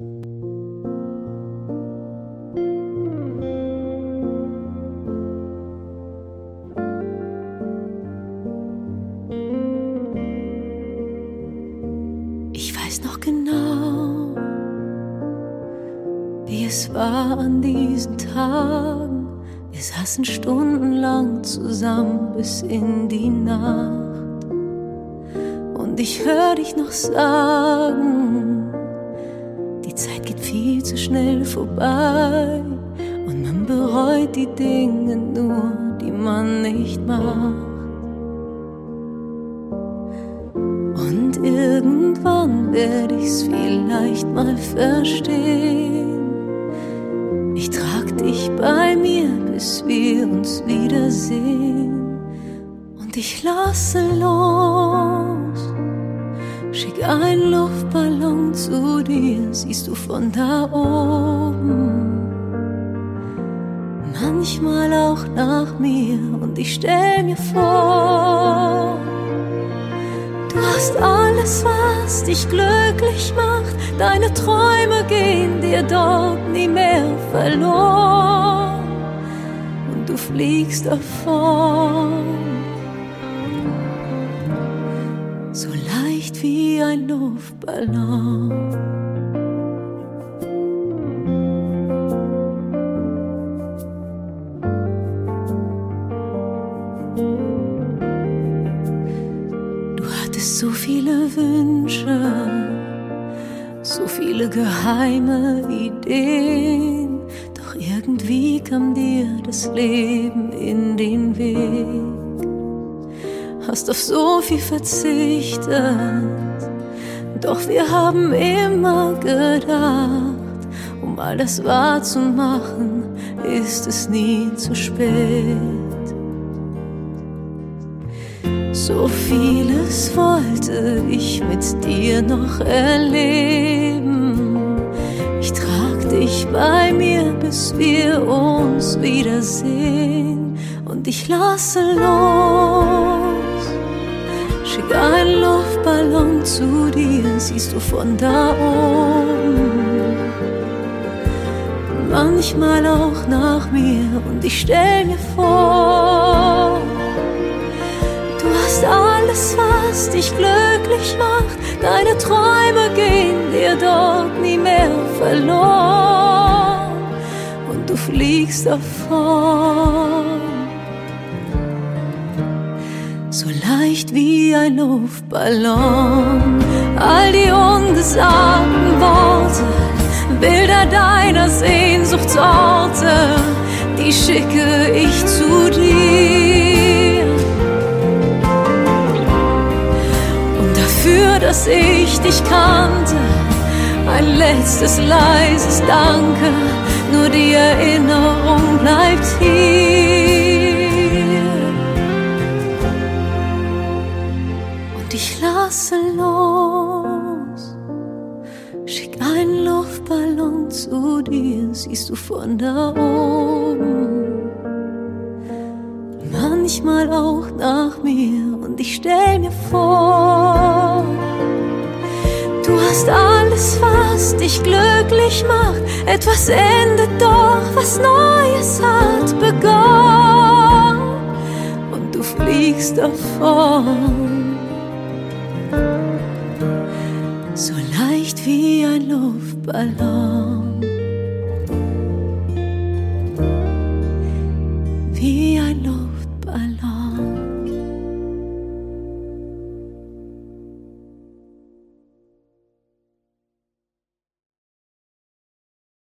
Ich weiß noch genau, wie es war an diesen Tagen. Wir saßen stundenlang zusammen bis in die Nacht. Und ich hör dich noch sagen, Zeit geht viel zu schnell vorbei. Und man bereut die Dinge nur, die man nicht macht. Und irgendwann werde ich's vielleicht mal verstehen. Ich trag dich bei mir, bis wir uns wiedersehen. Und ich lasse los. Schick einen Luftballon zu dir, siehst du von da oben. Manchmal auch nach mir und ich stell mir vor, Du hast alles, was dich glücklich macht. Deine Träume gehen dir dort nie mehr verloren. Und du fliegst davon. Leicht wie ein Luftballon. Du hattest so viele Wünsche, so viele geheime Ideen. Doch irgendwie kam dir das Leben in den Weg. Hast auf so viel verzichtet, doch wir haben immer gedacht, um all das wahrzumachen, ist es nie zu spät. So vieles wollte ich mit dir noch erleben. Ich trag dich bei mir, bis wir uns wiedersehen. Und ich lasse los. Schick einen Luftballon zu dir, siehst du von da oben. Manchmal auch nach mir und ich stell mir vor, Du hast alles, was dich glücklich macht. Deine Träume gehen dir dort nie mehr verloren. Und du fliegst davon. So leicht wie ein Luftballon. All die ungesagten Worte, Bilder deiner Sehnsuchtsorte, die schicke ich zu dir. dafür, dass ich dich kannte. Ein letztes leises Danke, nur die Erinnerung bleibt hier. Schick einen Luftballon zu dir, siehst du von da oben. Manchmal auch nach mir und ich stell mir vor, du hast alles, was dich glücklich macht, etwas endet doch, was Neues hat begonnen. Und du fliegst davon, so leicht wie ein Luftballon.